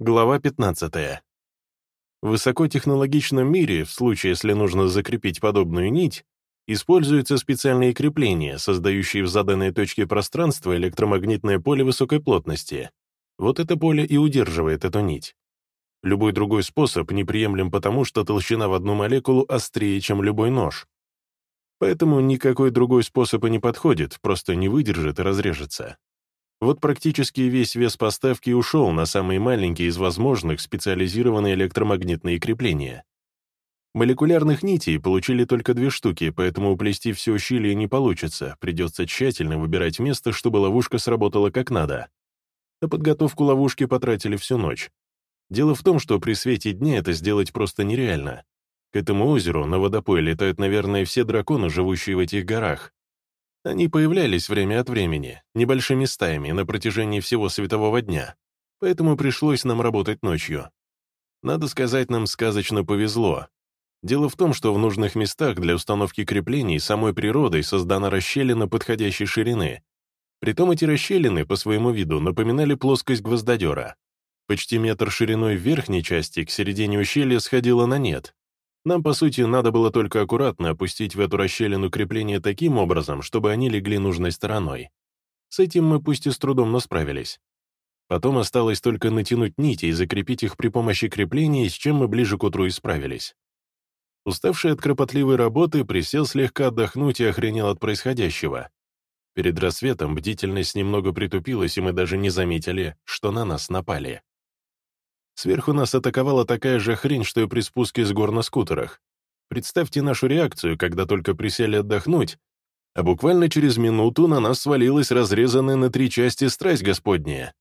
Глава 15. В высокотехнологичном мире, в случае, если нужно закрепить подобную нить, используются специальные крепления, создающие в заданной точке пространства электромагнитное поле высокой плотности. Вот это поле и удерживает эту нить. Любой другой способ неприемлем потому, что толщина в одну молекулу острее, чем любой нож. Поэтому никакой другой способ и не подходит, просто не выдержит и разрежется. Вот практически весь вес поставки ушел на самые маленькие из возможных специализированные электромагнитные крепления. Молекулярных нитей получили только две штуки, поэтому уплести все усилие не получится, придется тщательно выбирать место, чтобы ловушка сработала как надо. На подготовку ловушки потратили всю ночь. Дело в том, что при свете дня это сделать просто нереально. К этому озеру на водопой летают, наверное, все драконы, живущие в этих горах. Они появлялись время от времени, небольшими стаями, на протяжении всего светового дня, поэтому пришлось нам работать ночью. Надо сказать, нам сказочно повезло. Дело в том, что в нужных местах для установки креплений самой природой создана расщелина подходящей ширины. Притом эти расщелины по своему виду напоминали плоскость гвоздодера. Почти метр шириной в верхней части к середине ущелья сходила на нет, нам, по сути, надо было только аккуратно опустить в эту расщелину крепления таким образом, чтобы они легли нужной стороной. С этим мы пусть и с трудом, но справились. Потом осталось только натянуть нити и закрепить их при помощи крепления, с чем мы ближе к утру и справились. Уставший от кропотливой работы, присел слегка отдохнуть и охренел от происходящего. Перед рассветом бдительность немного притупилась, и мы даже не заметили, что на нас напали. Сверху нас атаковала такая же хрень, что и при спуске с гор на скутерах. Представьте нашу реакцию, когда только присели отдохнуть, а буквально через минуту на нас свалилась разрезанная на три части страсть господняя.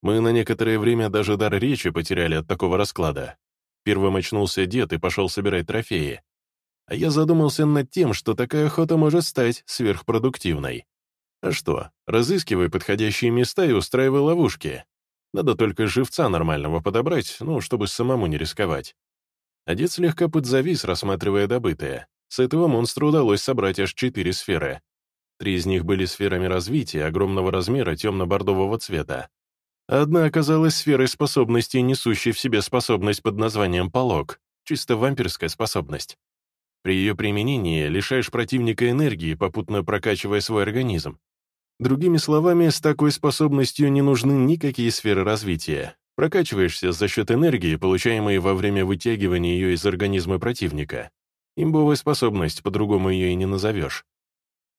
Мы на некоторое время даже дар речи потеряли от такого расклада. Первым очнулся дед и пошел собирать трофеи. А я задумался над тем, что такая охота может стать сверхпродуктивной. А что, разыскивай подходящие места и устраивай ловушки. Надо только живца нормального подобрать, ну, чтобы самому не рисковать. Одет слегка подзавис, рассматривая добытое. С этого монстра удалось собрать аж четыре сферы. Три из них были сферами развития, огромного размера, темно-бордового цвета. Одна оказалась сферой способности, несущей в себе способность под названием «полог», чисто вампирская способность. При ее применении лишаешь противника энергии, попутно прокачивая свой организм. Другими словами, с такой способностью не нужны никакие сферы развития. Прокачиваешься за счет энергии, получаемой во время вытягивания ее из организма противника. Имбовая способность, по-другому ее и не назовешь.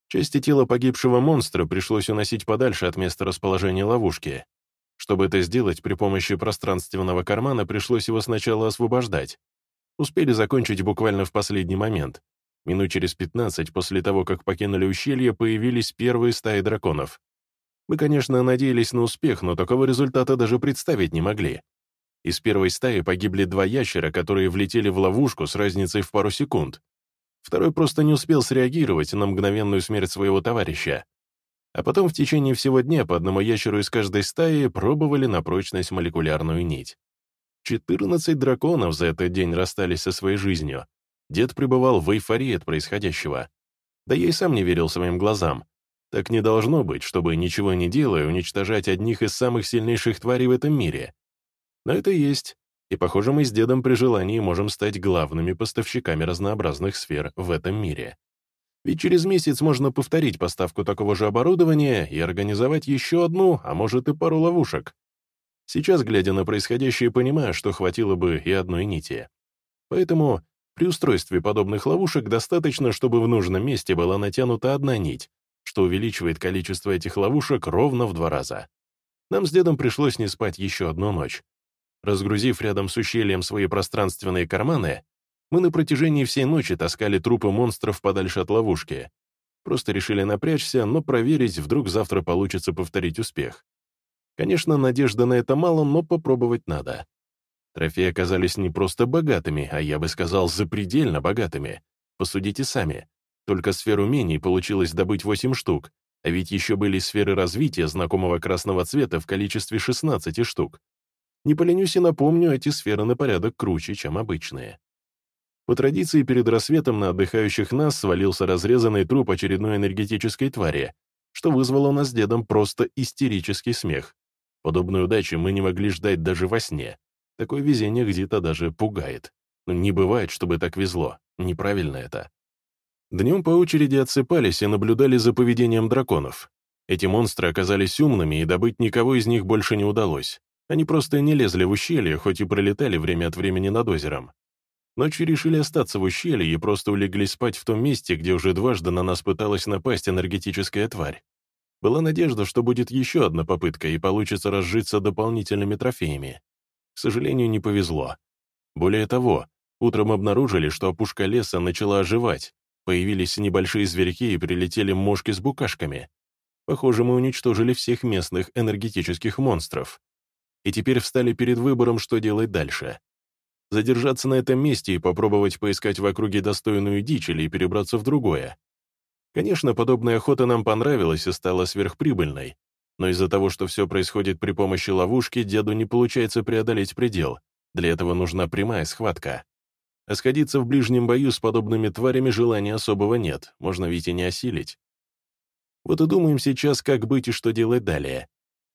Части тела погибшего монстра пришлось уносить подальше от места расположения ловушки. Чтобы это сделать, при помощи пространственного кармана пришлось его сначала освобождать. Успели закончить буквально в последний момент. Минут через 15 после того, как покинули ущелье, появились первые стаи драконов. Мы, конечно, надеялись на успех, но такого результата даже представить не могли. Из первой стаи погибли два ящера, которые влетели в ловушку с разницей в пару секунд. Второй просто не успел среагировать на мгновенную смерть своего товарища. А потом в течение всего дня по одному ящеру из каждой стаи пробовали на прочность молекулярную нить. 14 драконов за этот день расстались со своей жизнью, Дед пребывал в эйфории от происходящего. Да я и сам не верил своим глазам. Так не должно быть, чтобы, ничего не делая, уничтожать одних из самых сильнейших тварей в этом мире. Но это есть, и, похоже, мы с дедом при желании можем стать главными поставщиками разнообразных сфер в этом мире. Ведь через месяц можно повторить поставку такого же оборудования и организовать еще одну, а может и пару ловушек. Сейчас, глядя на происходящее, понимаю, что хватило бы и одной нити. Поэтому при устройстве подобных ловушек достаточно, чтобы в нужном месте была натянута одна нить, что увеличивает количество этих ловушек ровно в два раза. Нам с дедом пришлось не спать еще одну ночь. Разгрузив рядом с ущельем свои пространственные карманы, мы на протяжении всей ночи таскали трупы монстров подальше от ловушки. Просто решили напрячься, но проверить, вдруг завтра получится повторить успех. Конечно, надежды на это мало, но попробовать надо. Трофеи оказались не просто богатыми, а я бы сказал, запредельно богатыми. Посудите сами. Только сфер умений получилось добыть 8 штук, а ведь еще были сферы развития знакомого красного цвета в количестве 16 штук. Не поленюсь и напомню, эти сферы на порядок круче, чем обычные. По традиции, перед рассветом на отдыхающих нас свалился разрезанный труп очередной энергетической твари, что вызвало у нас с дедом просто истерический смех. Подобной удачи мы не могли ждать даже во сне. Такое везение где-то даже пугает. Но не бывает, чтобы так везло. Неправильно это. Днем по очереди отсыпались и наблюдали за поведением драконов. Эти монстры оказались умными, и добыть никого из них больше не удалось. Они просто не лезли в ущелье, хоть и пролетали время от времени над озером. Ночью решили остаться в ущелье и просто улеглись спать в том месте, где уже дважды на нас пыталась напасть энергетическая тварь. Была надежда, что будет еще одна попытка и получится разжиться дополнительными трофеями. К сожалению, не повезло. Более того, утром обнаружили, что опушка леса начала оживать, появились небольшие зверьки и прилетели мошки с букашками. Похоже, мы уничтожили всех местных энергетических монстров. И теперь встали перед выбором, что делать дальше. Задержаться на этом месте и попробовать поискать в округе достойную дичь или перебраться в другое. Конечно, подобная охота нам понравилась и стала сверхприбыльной, но из-за того, что все происходит при помощи ловушки, деду не получается преодолеть предел. Для этого нужна прямая схватка. А сходиться в ближнем бою с подобными тварями желания особого нет, можно ведь и не осилить. Вот и думаем сейчас, как быть и что делать далее.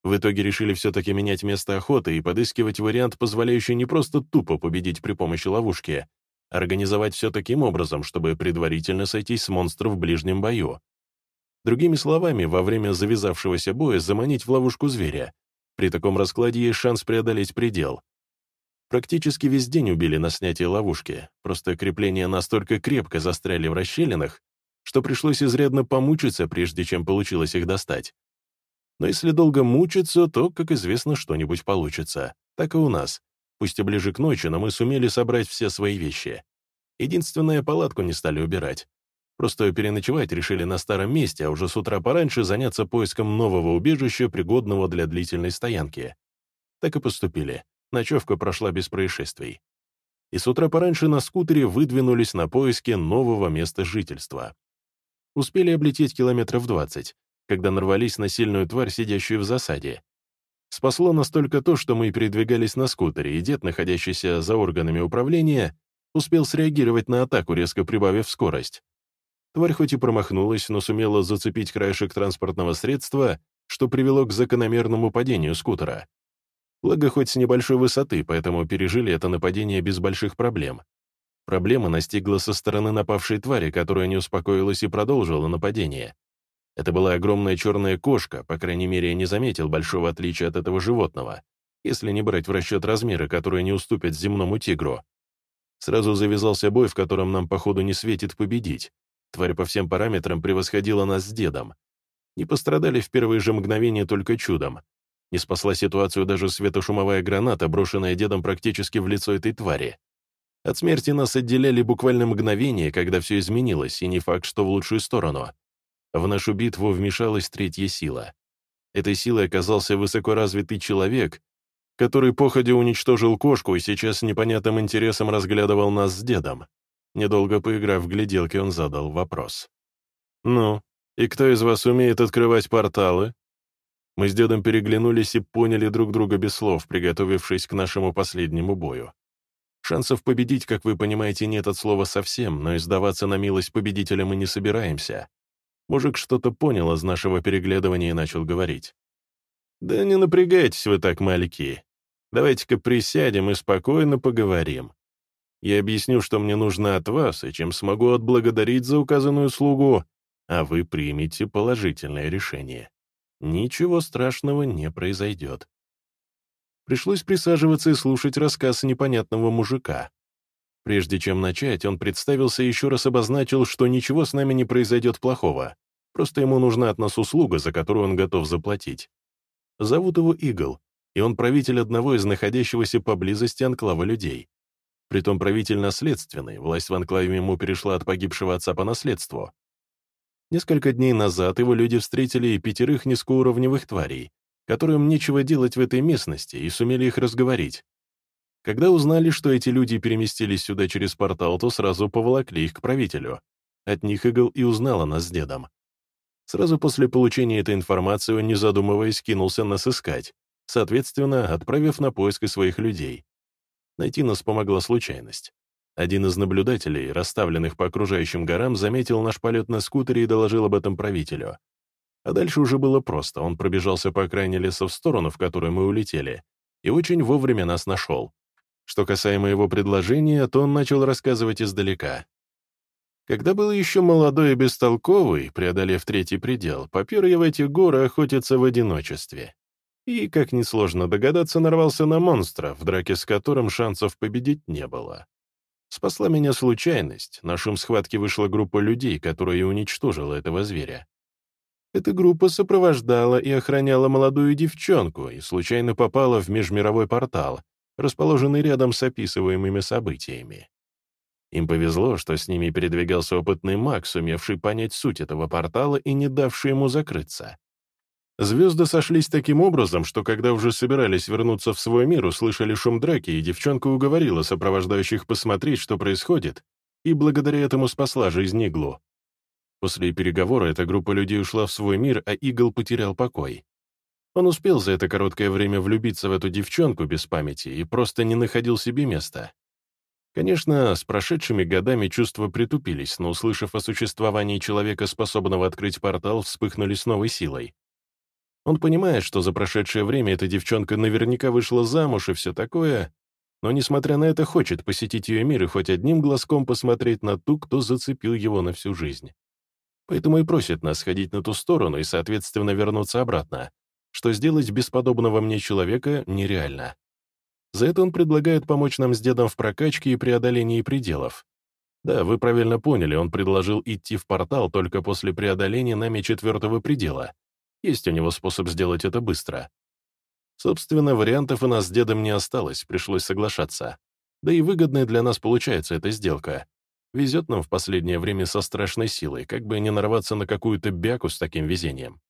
В итоге решили все-таки менять место охоты и подыскивать вариант, позволяющий не просто тупо победить при помощи ловушки, а организовать все таким образом, чтобы предварительно сойтись с монстром в ближнем бою. Другими словами, во время завязавшегося боя заманить в ловушку зверя. При таком раскладе есть шанс преодолеть предел. Практически весь день убили на снятие ловушки, просто крепления настолько крепко застряли в расщелинах, что пришлось изрядно помучиться, прежде чем получилось их достать. Но если долго мучиться, то, как известно, что-нибудь получится. Так и у нас. Пусть и ближе к ночи, но мы сумели собрать все свои вещи. Единственное, палатку не стали убирать. Просто переночевать решили на старом месте, а уже с утра пораньше заняться поиском нового убежища, пригодного для длительной стоянки. Так и поступили. Ночевка прошла без происшествий. И с утра пораньше на скутере выдвинулись на поиски нового места жительства. Успели облететь километров 20, когда нарвались на сильную тварь, сидящую в засаде. Спасло настолько то, что мы передвигались на скутере, и дед, находящийся за органами управления, успел среагировать на атаку, резко прибавив скорость. Тварь хоть и промахнулась, но сумела зацепить краешек транспортного средства, что привело к закономерному падению скутера. Благо, хоть с небольшой высоты, поэтому пережили это нападение без больших проблем. Проблема настигла со стороны напавшей твари, которая не успокоилась и продолжила нападение. Это была огромная черная кошка, по крайней мере, я не заметил большого отличия от этого животного, если не брать в расчет размеры, которые не уступят земному тигру. Сразу завязался бой, в котором нам, походу, не светит победить. Тварь по всем параметрам превосходила нас с дедом. Не пострадали в первые же мгновения только чудом. Не спасла ситуацию даже светошумовая граната, брошенная дедом практически в лицо этой твари. От смерти нас отделяли буквально мгновения, когда все изменилось, и не факт, что в лучшую сторону. В нашу битву вмешалась третья сила. Этой силой оказался высокоразвитый человек, который походя уничтожил кошку и сейчас с непонятным интересом разглядывал нас с дедом. Недолго поиграв в гляделки, он задал вопрос. «Ну, и кто из вас умеет открывать порталы?» Мы с дедом переглянулись и поняли друг друга без слов, приготовившись к нашему последнему бою. Шансов победить, как вы понимаете, нет от слова совсем, но и сдаваться на милость победителя мы не собираемся. Мужик что-то понял из нашего переглядывания и начал говорить. «Да не напрягайтесь вы так, мальки. Давайте-ка присядем и спокойно поговорим. Я объясню, что мне нужно от вас, и чем смогу отблагодарить за указанную услугу, а вы примете положительное решение. Ничего страшного не произойдет». Пришлось присаживаться и слушать рассказ непонятного мужика. Прежде чем начать, он представился и еще раз обозначил, что ничего с нами не произойдет плохого. Просто ему нужна от нас услуга, за которую он готов заплатить. Зовут его Игл, и он правитель одного из находящегося поблизости анклава людей. Притом правитель наследственный, власть в анклаве ему перешла от погибшего отца по наследству. Несколько дней назад его люди встретили и пятерых низкоуровневых тварей, которым нечего делать в этой местности, и сумели их разговорить. Когда узнали, что эти люди переместились сюда через портал, то сразу поволокли их к правителю. От них Игл и узнала нас с дедом. Сразу после получения этой информации он, не задумываясь, кинулся нас искать, соответственно, отправив на поиски своих людей. Найти нас помогла случайность. Один из наблюдателей, расставленных по окружающим горам, заметил наш полет на скутере и доложил об этом правителю. А дальше уже было просто. Он пробежался по окраине леса в сторону, в которую мы улетели, и очень вовремя нас нашел. Что касаемо его предложения, то он начал рассказывать издалека. Когда был еще молодой и бестолковый, преодолев третий предел, попер я в эти горы охотиться в одиночестве. И, как несложно догадаться, нарвался на монстра, в драке с которым шансов победить не было. Спасла меня случайность. На шум схватки вышла группа людей, которая уничтожила этого зверя. Эта группа сопровождала и охраняла молодую девчонку и случайно попала в межмировой портал, расположенный рядом с описываемыми событиями. Им повезло, что с ними передвигался опытный маг, сумевший понять суть этого портала и не давший ему закрыться. Звезды сошлись таким образом, что когда уже собирались вернуться в свой мир, услышали шум драки, и девчонка уговорила сопровождающих посмотреть, что происходит, и благодаря этому спасла жизнь Иглу. После переговора эта группа людей ушла в свой мир, а Игл потерял покой. Он успел за это короткое время влюбиться в эту девчонку без памяти и просто не находил себе места. Конечно, с прошедшими годами чувства притупились, но, услышав о существовании человека, способного открыть портал, вспыхнули с новой силой. Он понимает, что за прошедшее время эта девчонка наверняка вышла замуж и все такое, но, несмотря на это, хочет посетить ее мир и хоть одним глазком посмотреть на ту, кто зацепил его на всю жизнь. Поэтому и просит нас сходить на ту сторону и, соответственно, вернуться обратно, что сделать без подобного мне человека нереально. За это он предлагает помочь нам с дедом в прокачке и преодолении пределов. Да, вы правильно поняли, он предложил идти в портал только после преодоления нами четвертого предела. Есть у него способ сделать это быстро. Собственно, вариантов у нас с дедом не осталось, пришлось соглашаться. Да и выгодная для нас получается эта сделка. Везет нам в последнее время со страшной силой, как бы не нарваться на какую-то бяку с таким везением.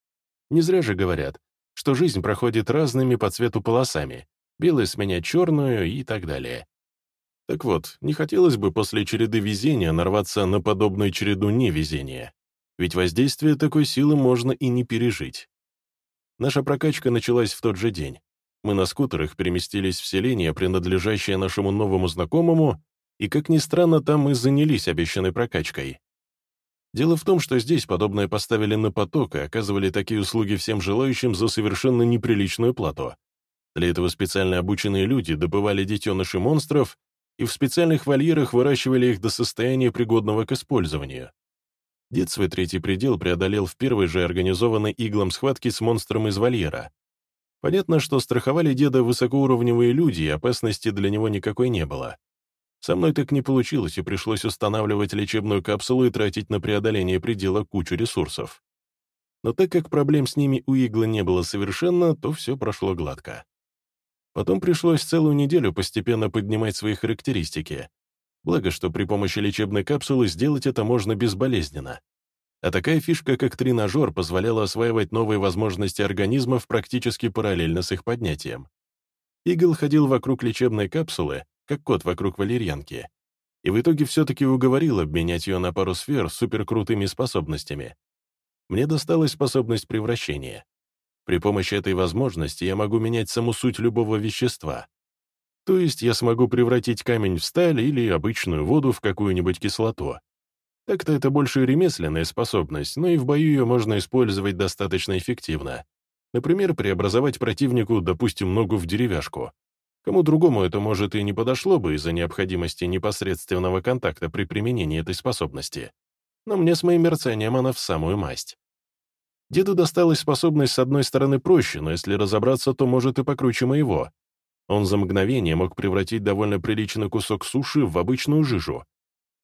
Не зря же говорят, что жизнь проходит разными по цвету полосами, белый сменять черную и так далее. Так вот, не хотелось бы после череды везения нарваться на подобную череду невезения, ведь воздействие такой силы можно и не пережить. Наша прокачка началась в тот же день. Мы на скутерах переместились в селение, принадлежащее нашему новому знакомому, и, как ни странно, там мы занялись обещанной прокачкой. Дело в том, что здесь подобное поставили на поток и оказывали такие услуги всем желающим за совершенно неприличную плату. Для этого специально обученные люди добывали детенышей монстров и в специальных вольерах выращивали их до состояния, пригодного к использованию. Дед свой третий предел преодолел в первой же организованной иглом схватке с монстром из вольера. Понятно, что страховали деда высокоуровневые люди, и опасности для него никакой не было. Со мной так не получилось, и пришлось устанавливать лечебную капсулу и тратить на преодоление предела кучу ресурсов. Но так как проблем с ними у иглы не было совершенно, то все прошло гладко. Потом пришлось целую неделю постепенно поднимать свои характеристики. Благо, что при помощи лечебной капсулы сделать это можно безболезненно. А такая фишка, как тренажер, позволяла осваивать новые возможности организмов практически параллельно с их поднятием. Игл ходил вокруг лечебной капсулы, как кот вокруг валерьянки, и в итоге все-таки уговорил обменять ее на пару сфер с суперкрутыми способностями. Мне досталась способность превращения. При помощи этой возможности я могу менять саму суть любого вещества. То есть я смогу превратить камень в сталь или обычную воду в какую-нибудь кислоту. Так-то это больше ремесленная способность, но и в бою ее можно использовать достаточно эффективно. Например, преобразовать противнику, допустим, ногу в деревяшку. Кому другому это, может, и не подошло бы из-за необходимости непосредственного контакта при применении этой способности. Но мне с моим мерцанием она в самую масть. Деду досталась способность с одной стороны проще, но если разобраться, то может и покруче моего. Он за мгновение мог превратить довольно приличный кусок суши в обычную жижу.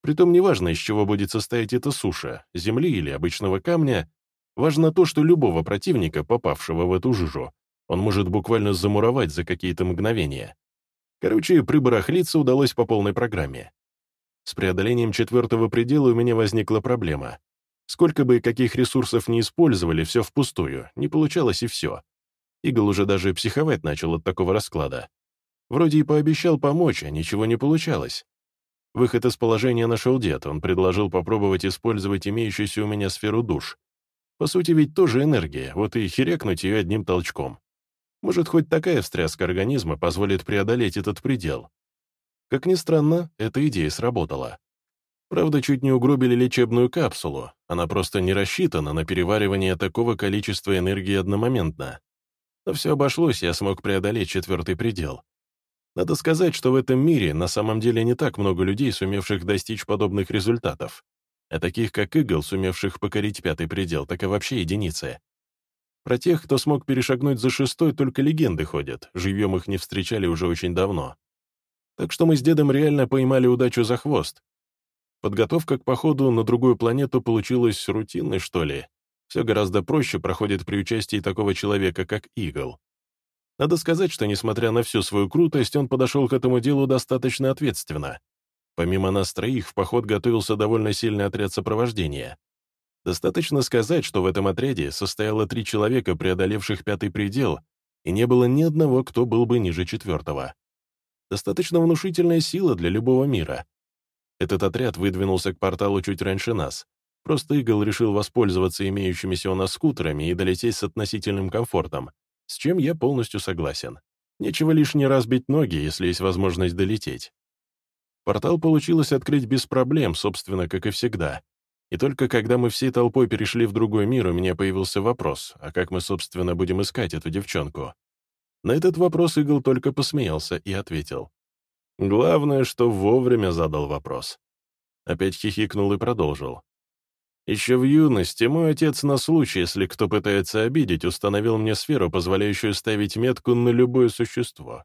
Притом неважно, из чего будет состоять эта суша, земли или обычного камня, важно то, что любого противника, попавшего в эту жижу, он может буквально замуровать за какие-то мгновения. Короче, прибарахлиться удалось по полной программе. С преодолением четвертого предела у меня возникла проблема. Сколько бы каких ресурсов не использовали, все впустую, не получалось и все. Игл уже даже психовать начал от такого расклада. Вроде и пообещал помочь, а ничего не получалось. Выход из положения нашел дед, он предложил попробовать использовать имеющуюся у меня сферу душ. По сути, ведь тоже энергия, вот и херекнуть ее одним толчком. Может, хоть такая встряска организма позволит преодолеть этот предел. Как ни странно, эта идея сработала. Правда, чуть не угробили лечебную капсулу. Она просто не рассчитана на переваривание такого количества энергии одномоментно. Но все обошлось, я смог преодолеть четвертый предел. Надо сказать, что в этом мире на самом деле не так много людей, сумевших достичь подобных результатов. А таких, как Игл, сумевших покорить пятый предел, так и вообще единицы. Про тех, кто смог перешагнуть за шестой, только легенды ходят, живьем их не встречали уже очень давно. Так что мы с дедом реально поймали удачу за хвост. Подготовка к походу на другую планету получилась рутинной, что ли. Все гораздо проще проходит при участии такого человека, как Игл. Надо сказать, что, несмотря на всю свою крутость, он подошел к этому делу достаточно ответственно. Помимо нас троих, в поход готовился довольно сильный отряд сопровождения. Достаточно сказать, что в этом отряде состояло три человека, преодолевших пятый предел, и не было ни одного, кто был бы ниже четвертого. Достаточно внушительная сила для любого мира. Этот отряд выдвинулся к порталу чуть раньше нас. Просто Игл решил воспользоваться имеющимися у нас скутерами и долететь с относительным комфортом, с чем я полностью согласен. Нечего лишний раз бить ноги, если есть возможность долететь. Портал получилось открыть без проблем, собственно, как и всегда. И только когда мы всей толпой перешли в другой мир, у меня появился вопрос, а как мы, собственно, будем искать эту девчонку? На этот вопрос Игл только посмеялся и ответил. Главное, что вовремя задал вопрос. Опять хихикнул и продолжил. Еще в юности мой отец на случай, если кто пытается обидеть, установил мне сферу, позволяющую ставить метку на любое существо.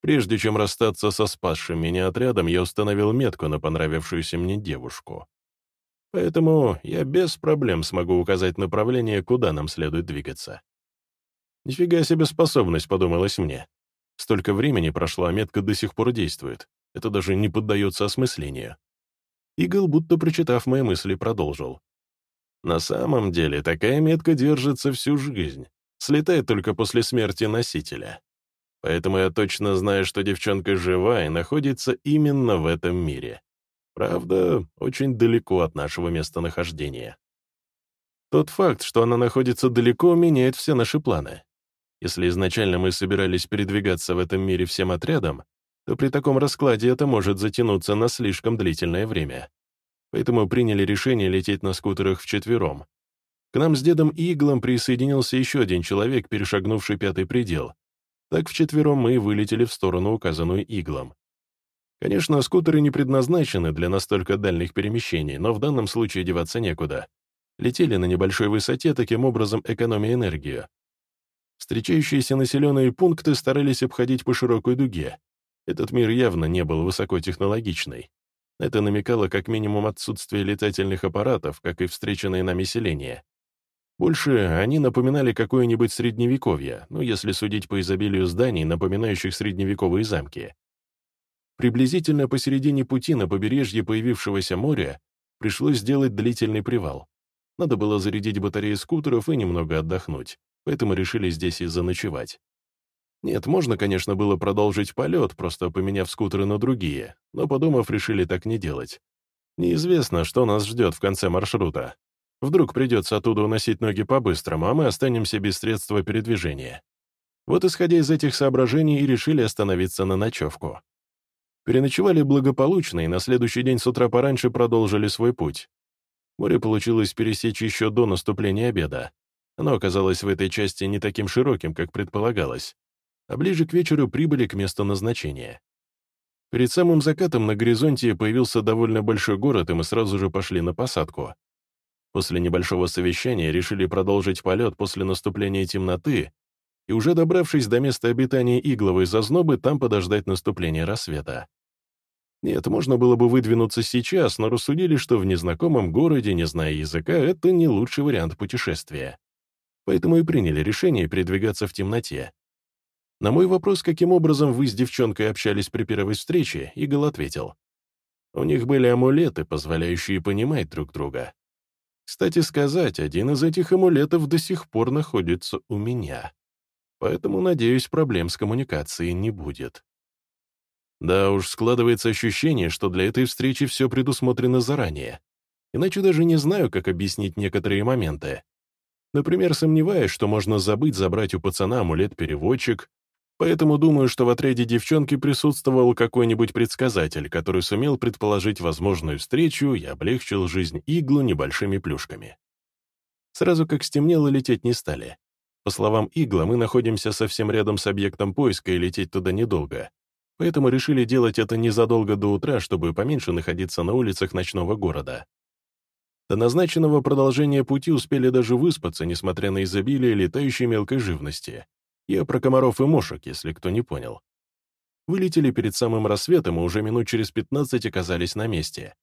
Прежде чем расстаться со спасшим меня отрядом, я установил метку на понравившуюся мне девушку. Поэтому я без проблем смогу указать направление, куда нам следует двигаться. Нифига себе способность, подумалось мне. Столько времени прошло, а метка до сих пор действует. Это даже не поддается осмыслению. Игл, будто прочитав мои мысли, продолжил. На самом деле, такая метка держится всю жизнь, слетает только после смерти носителя. Поэтому я точно знаю, что девчонка жива и находится именно в этом мире. Правда, очень далеко от нашего местонахождения. Тот факт, что она находится далеко, меняет все наши планы. Если изначально мы собирались передвигаться в этом мире всем отрядом, то при таком раскладе это может затянуться на слишком длительное время поэтому приняли решение лететь на скутерах вчетвером. К нам с дедом Иглом присоединился еще один человек, перешагнувший пятый предел. Так вчетвером мы вылетели в сторону, указанную Иглом. Конечно, скутеры не предназначены для настолько дальних перемещений, но в данном случае деваться некуда. Летели на небольшой высоте, таким образом экономя энергию. Встречающиеся населенные пункты старались обходить по широкой дуге. Этот мир явно не был высокотехнологичный. Это намекало как минимум отсутствие летательных аппаратов, как и встреченное нами селение. Больше они напоминали какое-нибудь средневековье, ну, если судить по изобилию зданий, напоминающих средневековые замки. Приблизительно посередине пути на побережье появившегося моря пришлось сделать длительный привал. Надо было зарядить батареи скутеров и немного отдохнуть, поэтому решили здесь и заночевать. Нет, можно, конечно, было продолжить полет, просто поменяв скутеры на другие, но, подумав, решили так не делать. Неизвестно, что нас ждет в конце маршрута. Вдруг придется оттуда уносить ноги по-быстрому, а мы останемся без средства передвижения. Вот исходя из этих соображений и решили остановиться на ночевку. Переночевали благополучно и на следующий день с утра пораньше продолжили свой путь. Море получилось пересечь еще до наступления обеда. Оно оказалось в этой части не таким широким, как предполагалось а ближе к вечеру прибыли к месту назначения. Перед самым закатом на горизонте появился довольно большой город, и мы сразу же пошли на посадку. После небольшого совещания решили продолжить полет после наступления темноты и уже добравшись до места обитания игловой зазнобы, там подождать наступления рассвета. Нет, можно было бы выдвинуться сейчас, но рассудили, что в незнакомом городе, не зная языка, это не лучший вариант путешествия. Поэтому и приняли решение передвигаться в темноте. На мой вопрос, каким образом вы с девчонкой общались при первой встрече, Игл ответил. У них были амулеты, позволяющие понимать друг друга. Кстати сказать, один из этих амулетов до сих пор находится у меня. Поэтому, надеюсь, проблем с коммуникацией не будет. Да уж, складывается ощущение, что для этой встречи все предусмотрено заранее. Иначе даже не знаю, как объяснить некоторые моменты. Например, сомневаюсь, что можно забыть забрать у пацана амулет-переводчик, Поэтому думаю, что в отряде девчонки присутствовал какой-нибудь предсказатель, который сумел предположить возможную встречу и облегчил жизнь иглу небольшими плюшками. Сразу как стемнело, лететь не стали. По словам Игла, мы находимся совсем рядом с объектом поиска, и лететь туда недолго. поэтому решили делать это незадолго до утра, чтобы поменьше находиться на улицах ночного города. До назначенного продолжения пути успели даже выспаться, несмотря на изобилие летающей мелкой живности. Я про комаров и мошек, если кто не понял. Вылетели перед самым рассветом и уже минут через 15 оказались на месте.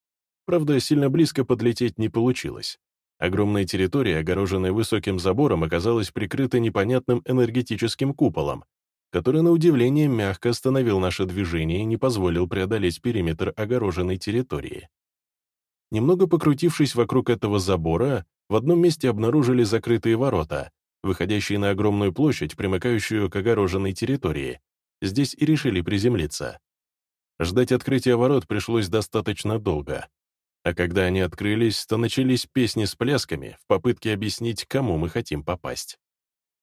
Правда, сильно близко подлететь не получилось. Огромная территория, огороженная высоким забором, оказалась прикрыта непонятным энергетическим куполом, который, на удивление, мягко остановил наше движение и не позволил преодолеть периметр огороженной территории. Немного покрутившись вокруг этого забора, в одном месте обнаружили закрытые ворота, выходящие на огромную площадь, примыкающую к огороженной территории. Здесь и решили приземлиться. Ждать открытия ворот пришлось достаточно долго. А когда они открылись, то начались песни с плясками в попытке объяснить, кому мы хотим попасть.